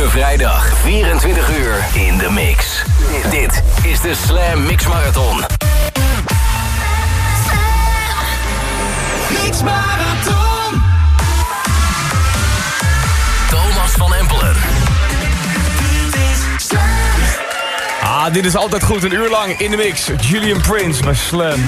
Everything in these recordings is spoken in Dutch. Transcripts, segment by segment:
Elke vrijdag 24 uur in de mix. Dit is de Slam Mix Marathon. Mix Marathon. Thomas van Empelen. Ah, dit is altijd goed. Een uur lang in de mix. Julian Prince bij Slam.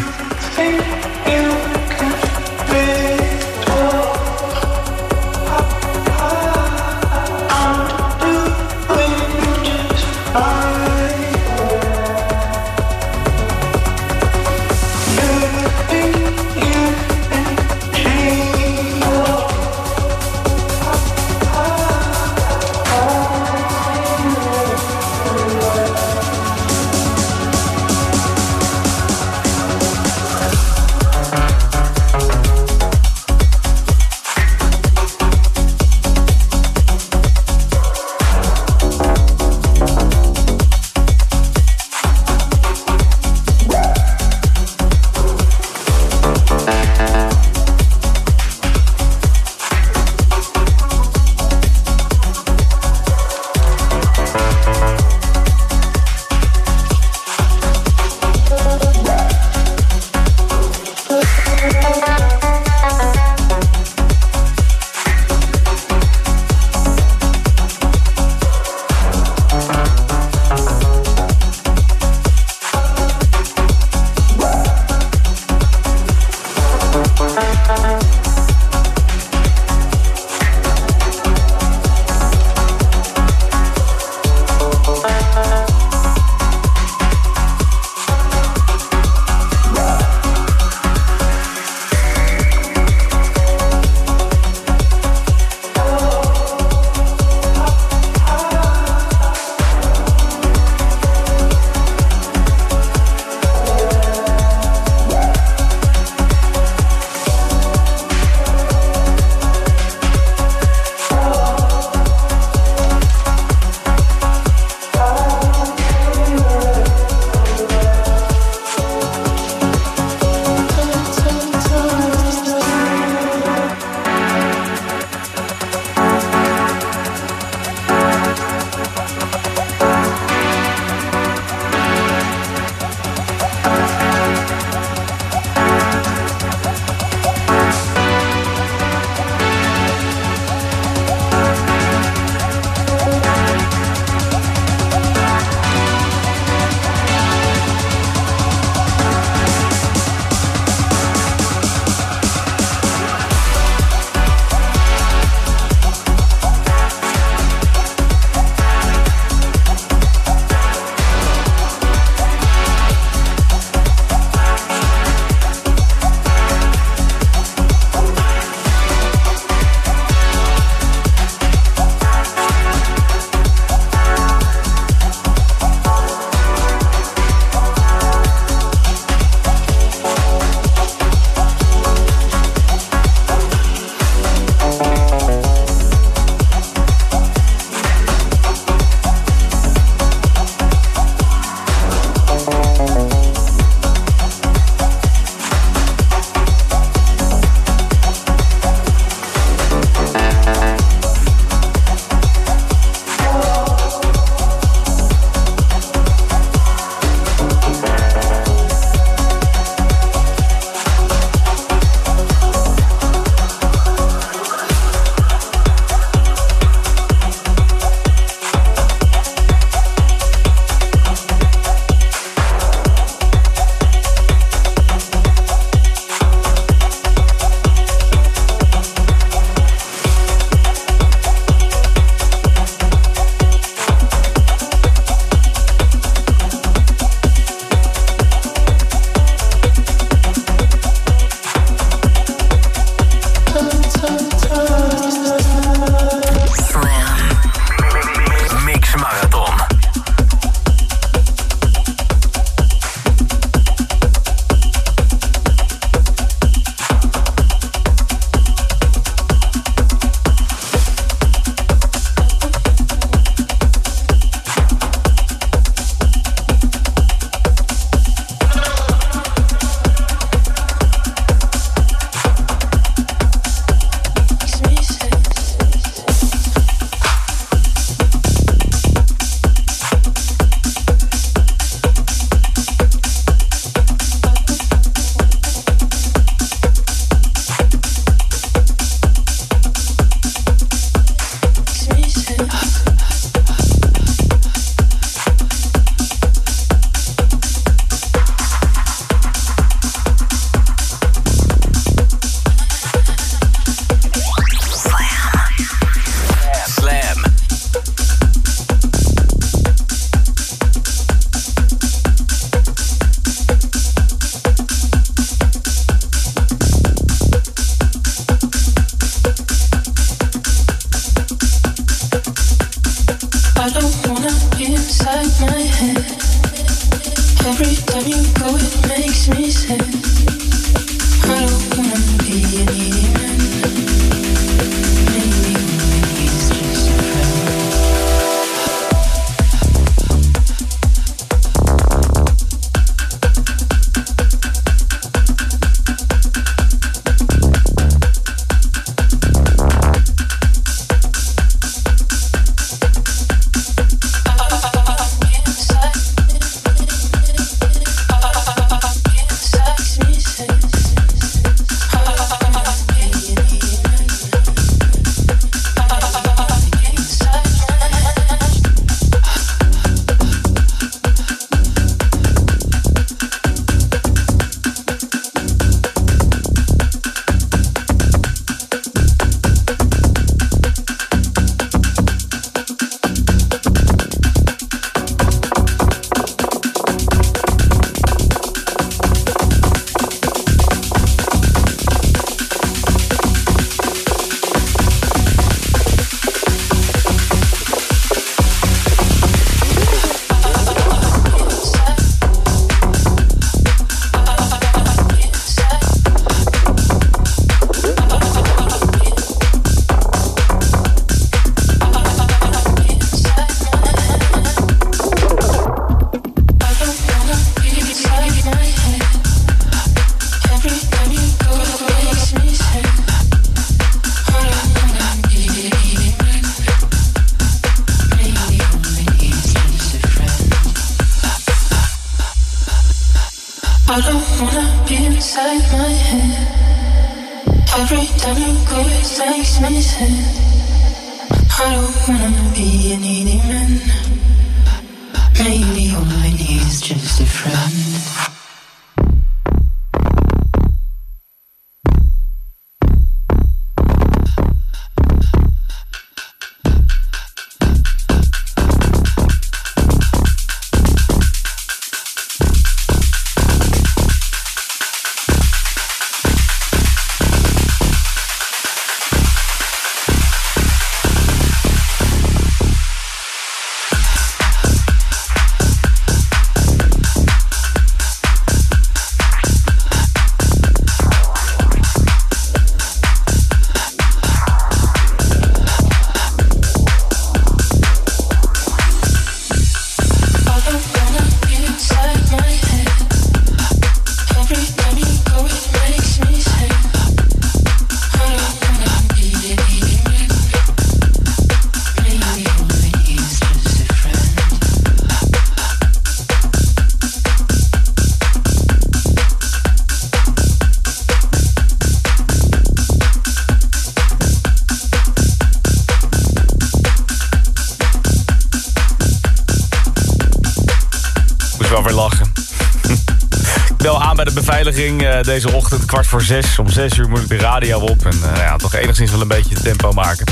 Eh, deze ochtend, kwart voor zes. Om zes uur moet ik de radio op. En uh, ja, toch enigszins wel een beetje tempo maken.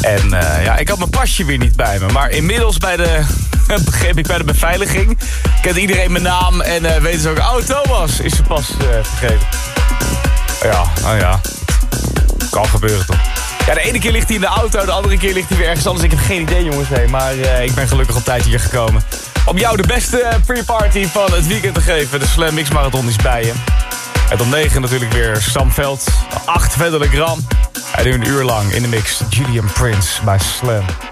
En uh, ja, ik had mijn pasje weer niet bij me. Maar inmiddels bij de, begreep ik bij de beveiliging... kent iedereen mijn naam en weten ze ook... Oh, Thomas is zijn pas vergeten. Ja, nou ja. Kan gebeuren toch. Ja, de ene keer ligt hij in de auto, de andere keer ligt hij weer ergens anders. Ik heb geen idee, jongens. Hey, maar ik ben gelukkig op tijd hier gekomen. Om jou de beste pre-party van het weekend te geven. De Slam Mix Marathon is bij je. En om 9 natuurlijk weer Sam Veld. 8 verder Gram. En nu een uur lang in de mix Julian Prince bij Slam.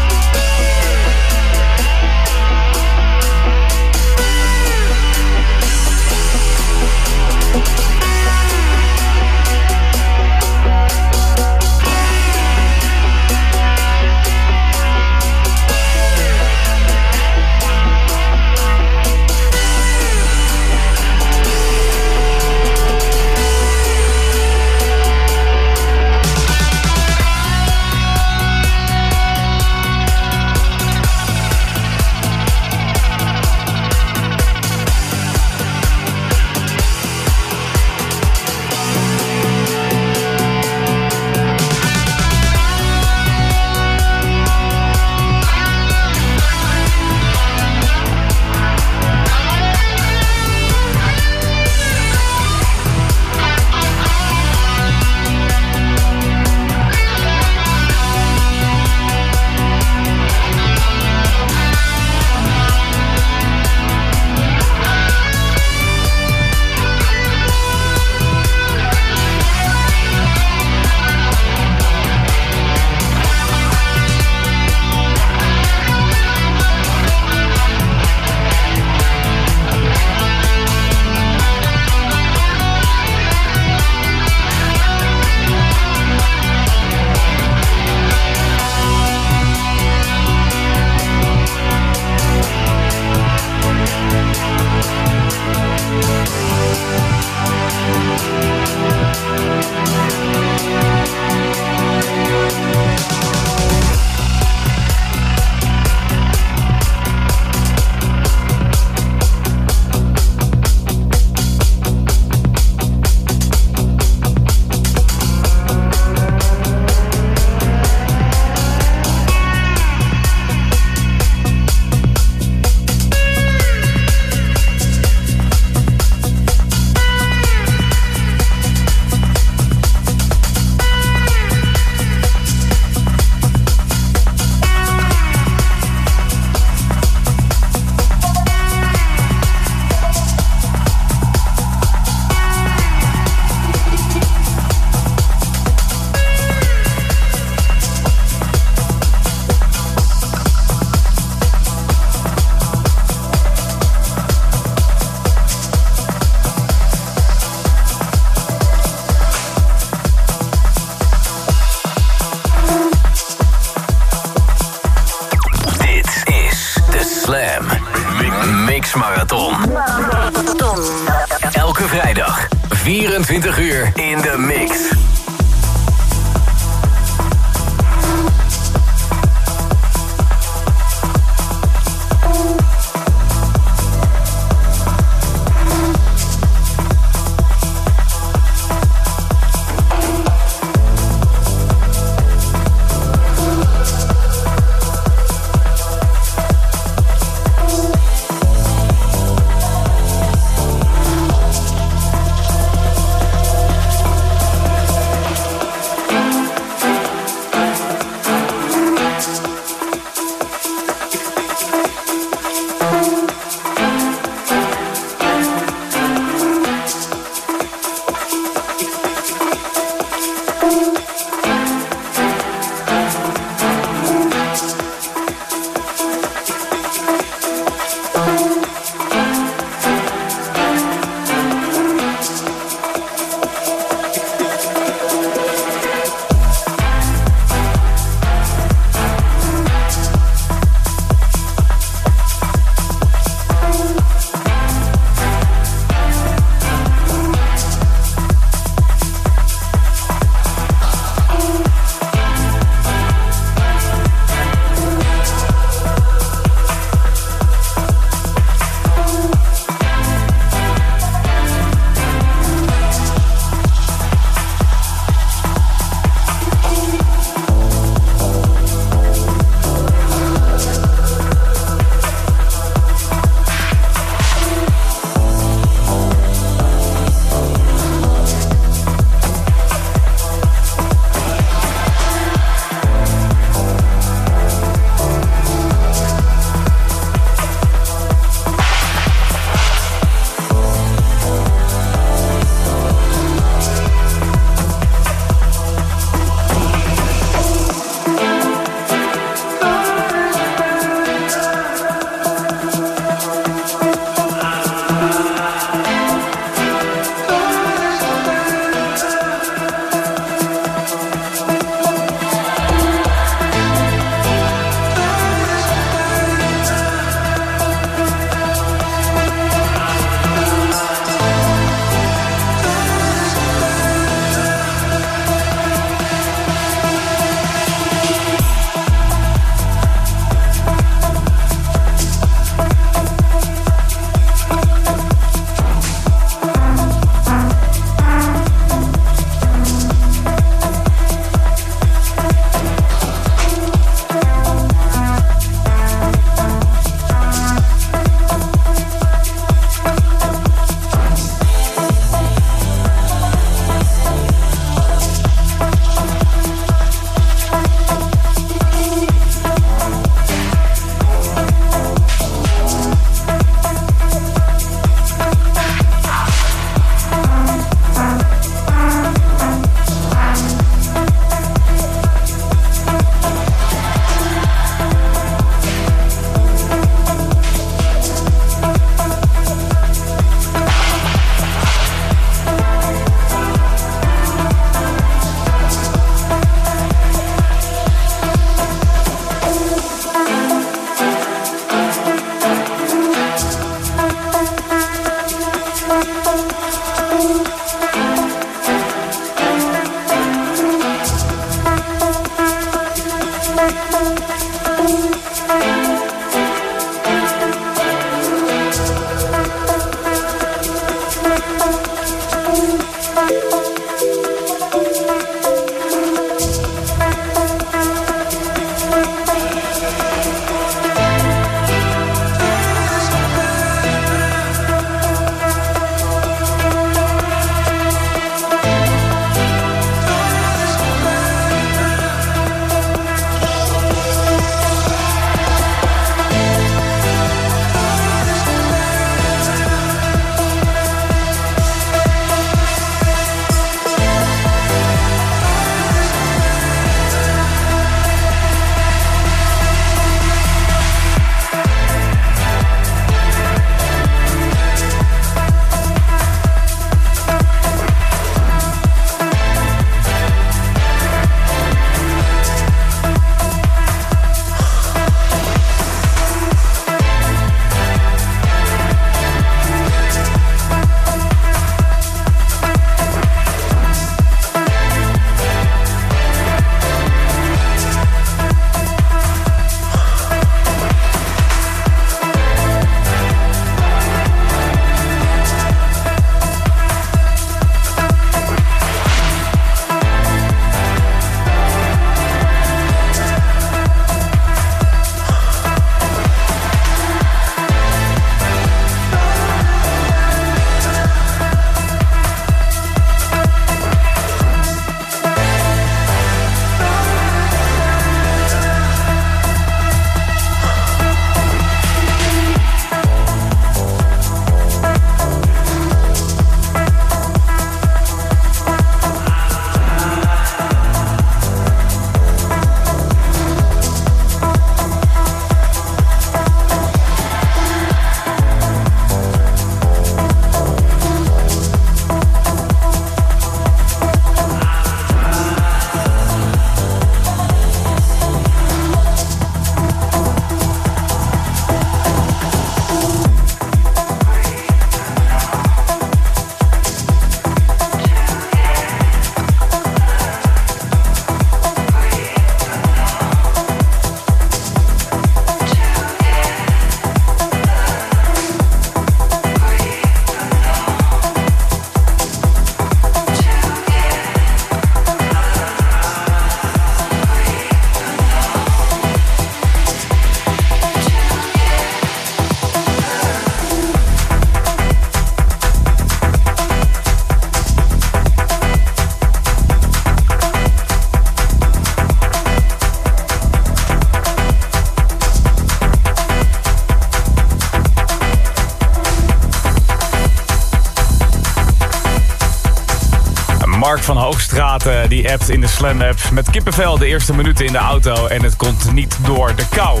Van Hoogstraat uh, die appt in de Slam app met kippenvel de eerste minuten in de auto en het komt niet door de kou.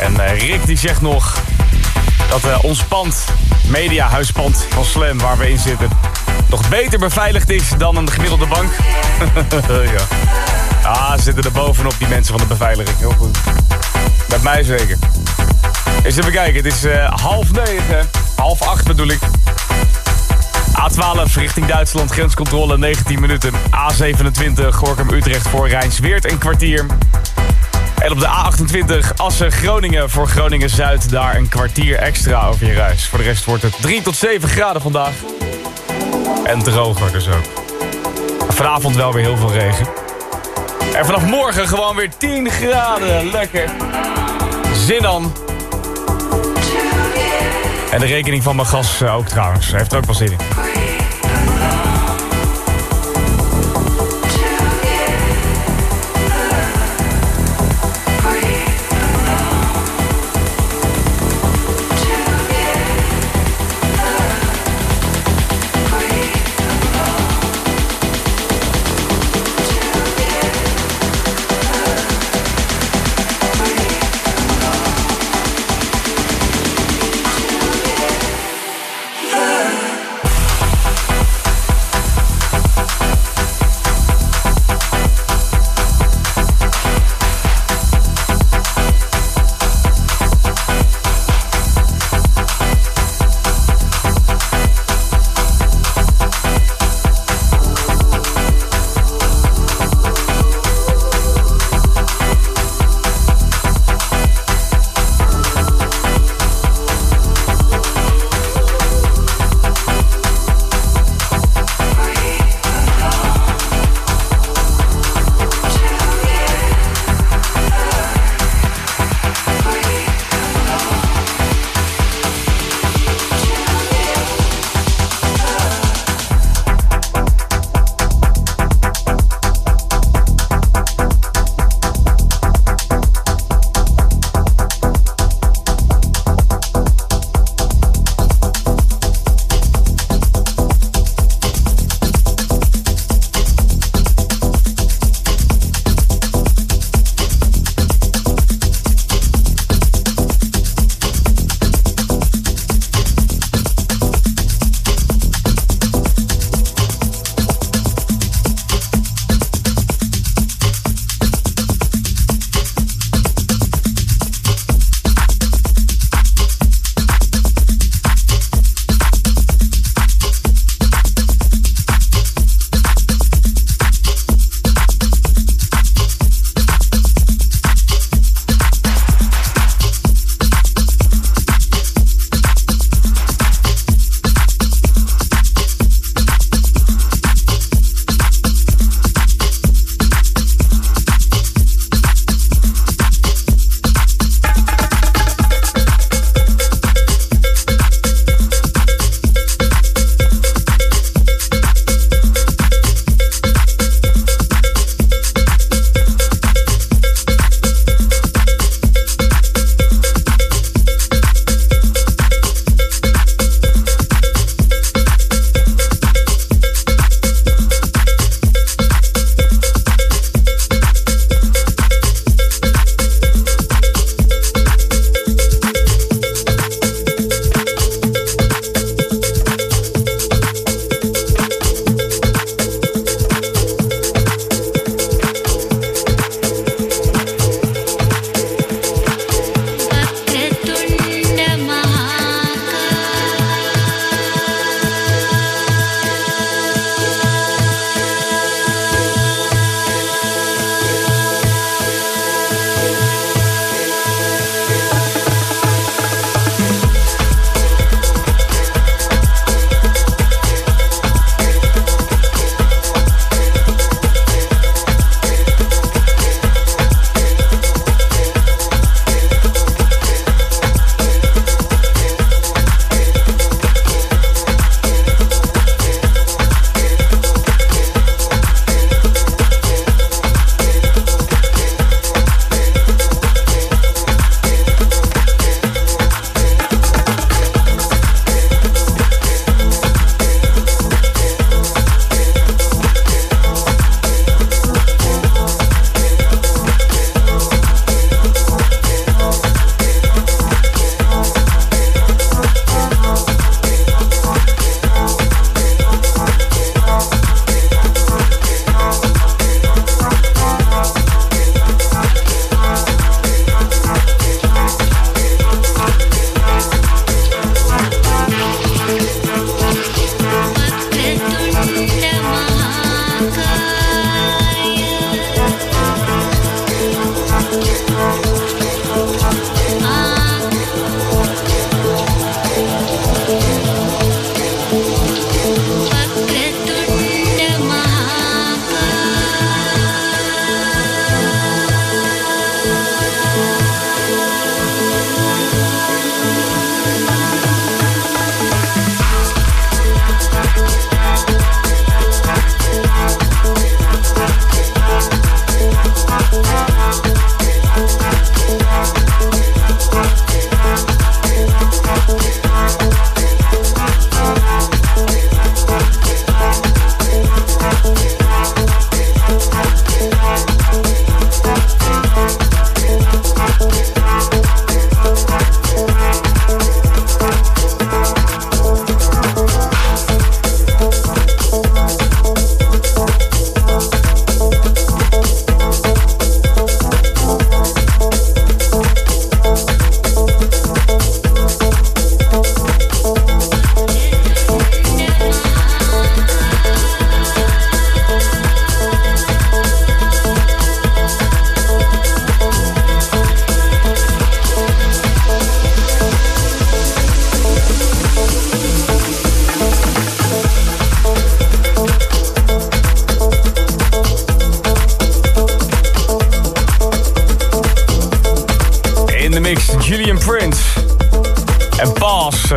En uh, Rick die zegt nog dat uh, ons pand, mediahuispand van Slam waar we in zitten, nog beter beveiligd is dan een gemiddelde bank. ja. Ah, zitten er bovenop die mensen van de beveiliging. Heel goed. Met mij zeker. Eens even kijken, het is half negen, half acht bedoel ik. A12 richting Duitsland, grenscontrole 19 minuten. A27 Gorkum-Utrecht voor Rijnsweert een kwartier. En op de A28 Assen-Groningen voor Groningen-Zuid... daar een kwartier extra over je reis. Voor de rest wordt het 3 tot 7 graden vandaag. En droger dus ook. Vanavond wel weer heel veel regen. En vanaf morgen gewoon weer 10 graden. Lekker. Zin dan. En de rekening van mijn gas ook trouwens. Heeft er ook wel zin in.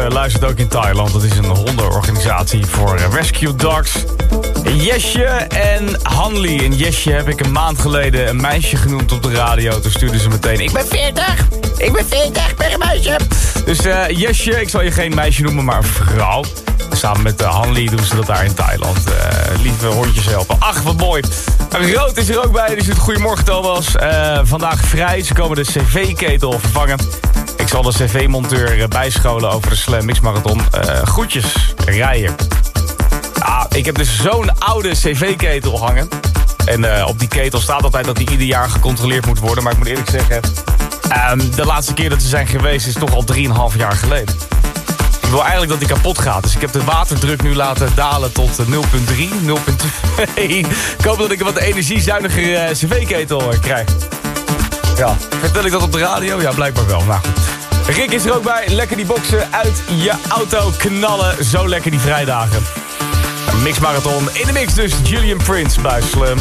Uh, luistert ook in Thailand. Dat is een hondenorganisatie voor uh, rescue dogs. Jesje en Hanley. En Jesje heb ik een maand geleden een meisje genoemd op de radio. Toen stuurde ze meteen, ik ben 40! Ik ben 40, ik ben een meisje! Dus uh, Jesje, ik zal je geen meisje noemen, maar een vrouw. Samen met Hanley doen ze dat daar in Thailand. Lieve hondjes helpen. Ach, wat mooi. Rood is er ook bij, dus het goedemorgen Thomas. Vandaag vrij, ze komen de cv-ketel vervangen. Ik zal de cv-monteur bijscholen over de Slam Mix Marathon. groetjes, rijden. Ah, ik heb dus zo'n oude cv-ketel hangen. En op die ketel staat altijd dat die ieder jaar gecontroleerd moet worden. Maar ik moet eerlijk zeggen, um, de laatste keer dat ze zijn geweest is toch al 3,5 jaar geleden. Ik wil eigenlijk dat die kapot gaat. Dus ik heb de waterdruk nu laten dalen tot 0,3, 0,2. ik hoop dat ik een wat energiezuiniger uh, cv-ketel uh, krijg. Ja, vertel ik dat op de radio? Ja, blijkbaar wel. Nou goed. Rick is er ook bij. Lekker die boksen uit je auto knallen. Zo lekker die vrijdagen. Mixmarathon in de mix dus. Julian Prince bij Slam.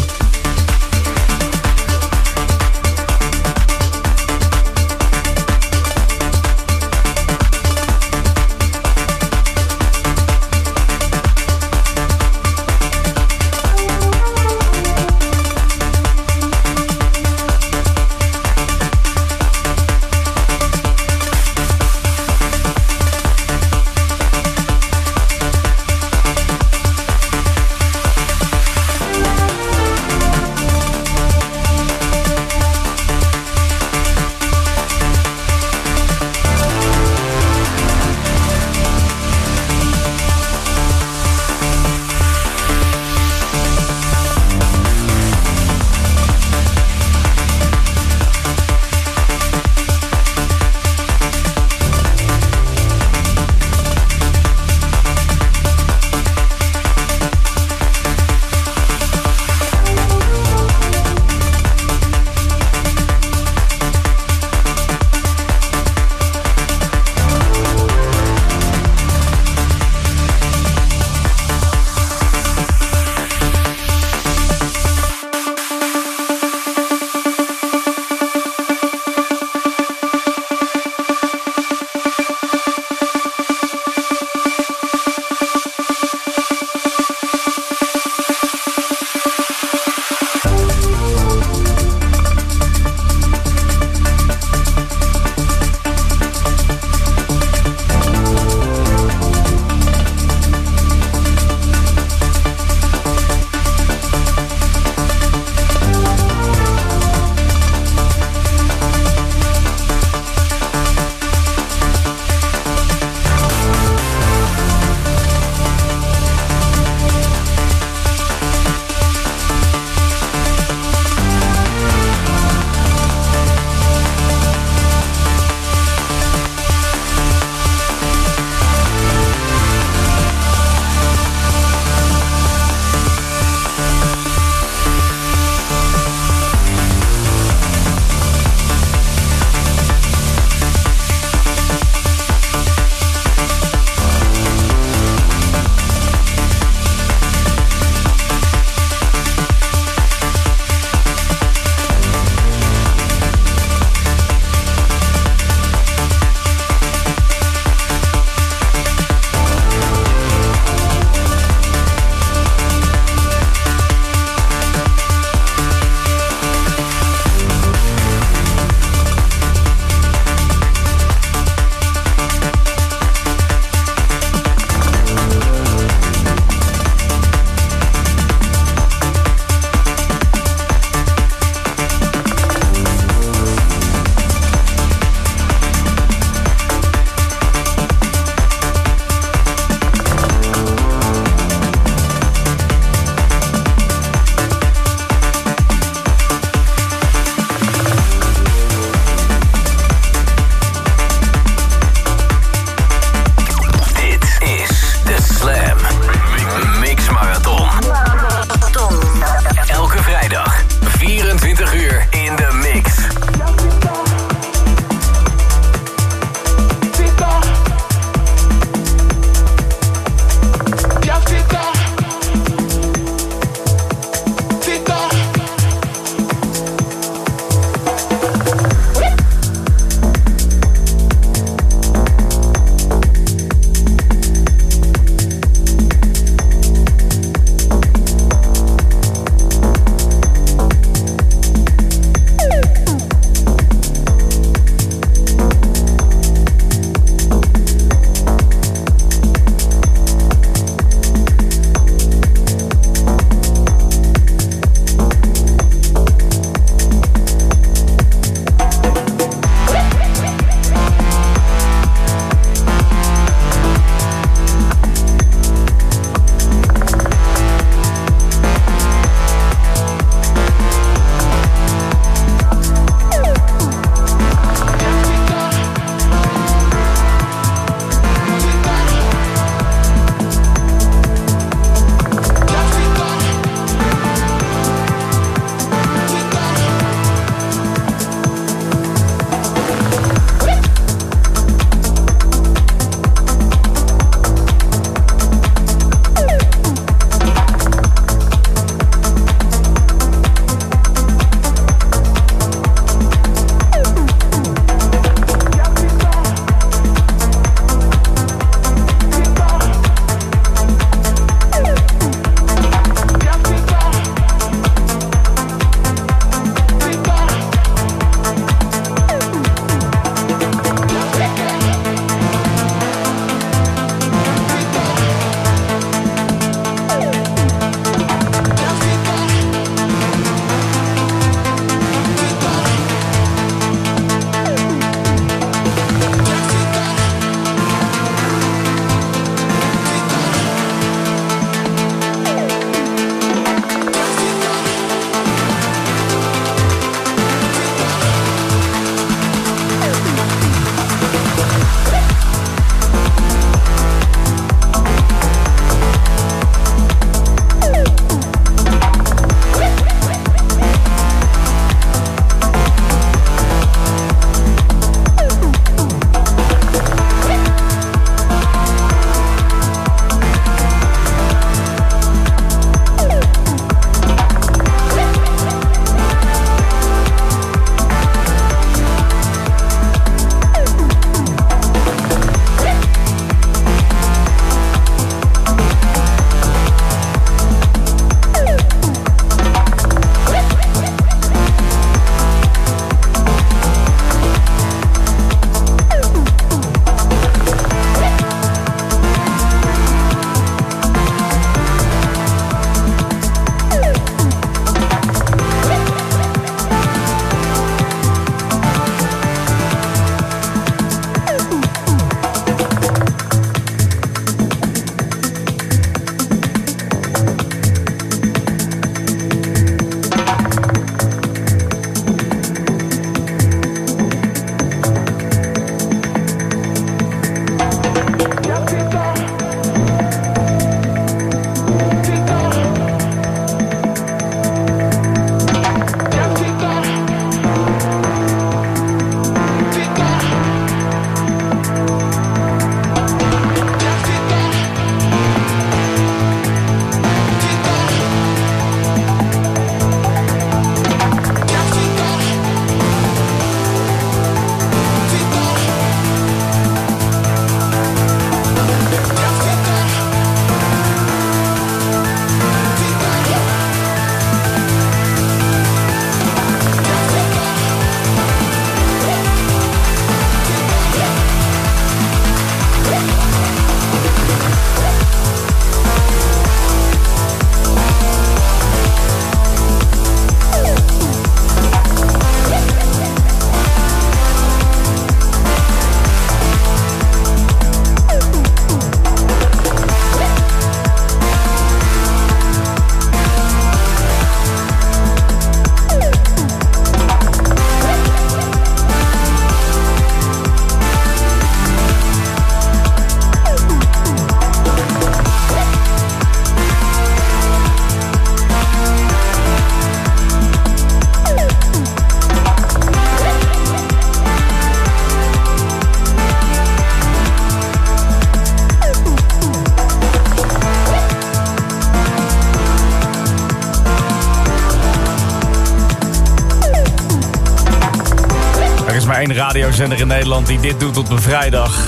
Één radiozender in Nederland die dit doet op een vrijdag.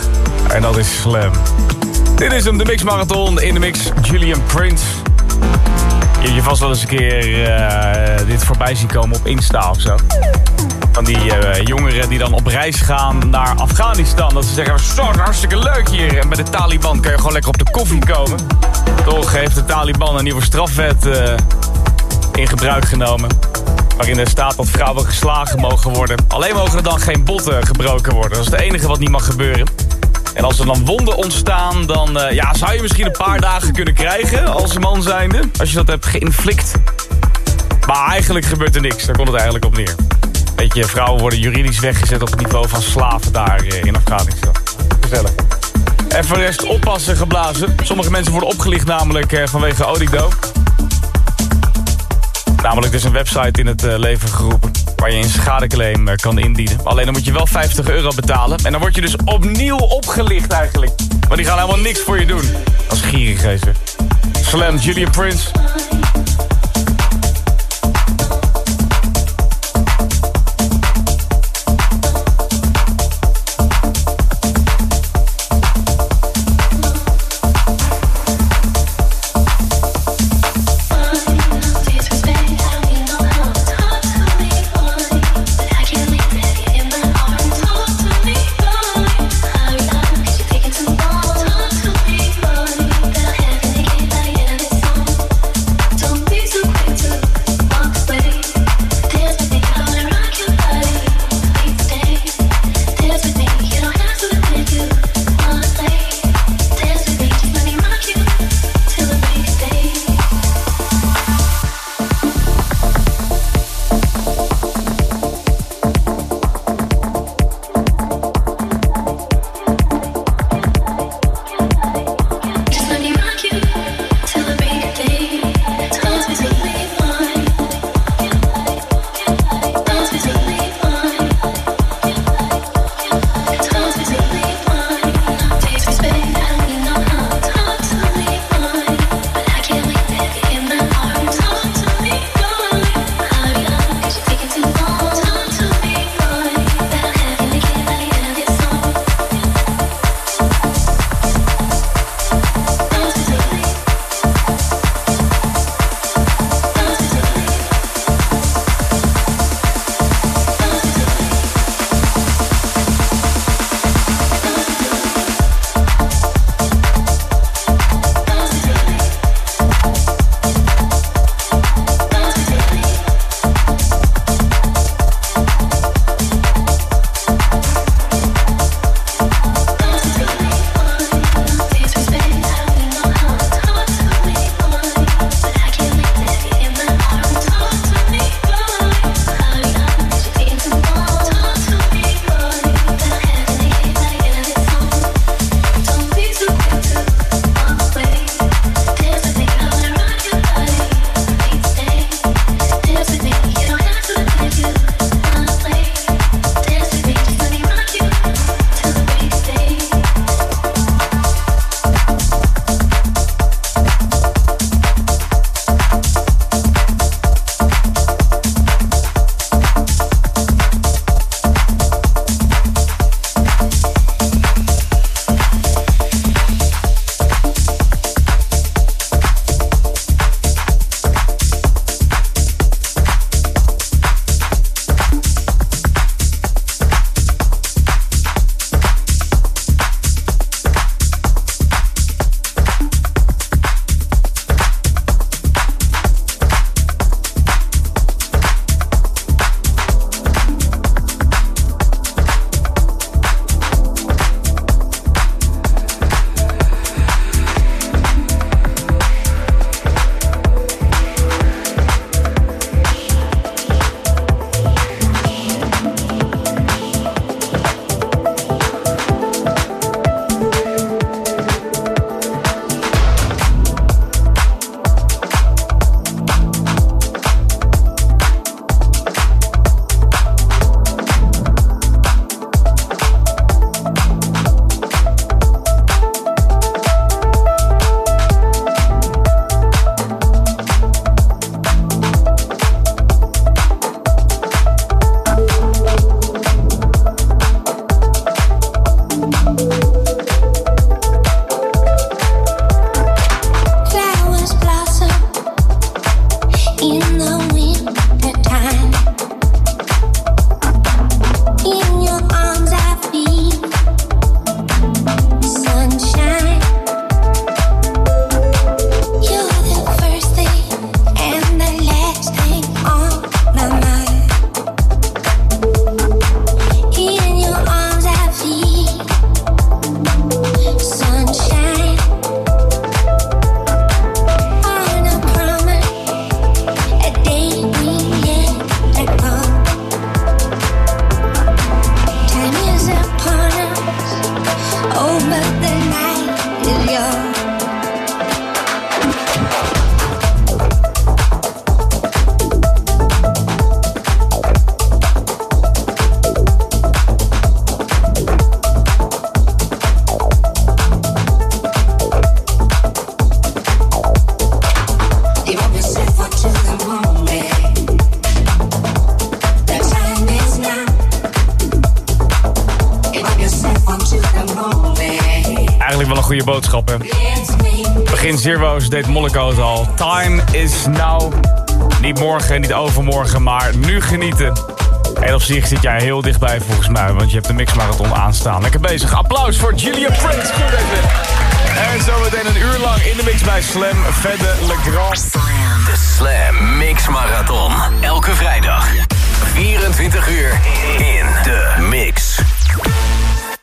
En dat is Slam. Dit is hem, de Mix Marathon. In de mix Julian Prince. Je hebt je vast wel eens een keer uh, dit voorbij zien komen op Insta of zo. Van die uh, jongeren die dan op reis gaan naar Afghanistan. Dat ze zeggen, zo hartstikke leuk hier. En bij de Taliban kun je gewoon lekker op de koffie komen. Toch heeft de Taliban een nieuwe strafwet uh, in gebruik genomen. Waarin er staat dat vrouwen geslagen mogen worden. Alleen mogen er dan geen botten gebroken worden. Dat is het enige wat niet mag gebeuren. En als er dan wonden ontstaan, dan uh, ja, zou je misschien een paar dagen kunnen krijgen als man zijnde. Als je dat hebt geïnflikt. Maar eigenlijk gebeurt er niks. Daar komt het eigenlijk op neer. Weet je, vrouwen worden juridisch weggezet op het niveau van slaven daar in Afghanistan. Gezellig. En voor rest oppassen geblazen. Sommige mensen worden opgelicht namelijk vanwege oliedoop. Namelijk dus een website in het leven geroepen waar je een schadeclaim kan indienen. Alleen dan moet je wel 50 euro betalen. En dan word je dus opnieuw opgelicht eigenlijk. Maar die gaan helemaal niks voor je doen. Als gierig Slam, Julia Prince. Deed Molliko het al. Time is now. Niet morgen, niet overmorgen, maar nu genieten. En op zich zit jij heel dichtbij volgens mij, want je hebt de mixmarathon aanstaan. Lekker bezig. Applaus voor Julia Prince. Goed even. En zometeen een uur lang in de mix bij Slam. Verder Legrand. De Slam Mix Marathon. Elke vrijdag. 24 uur in de mix.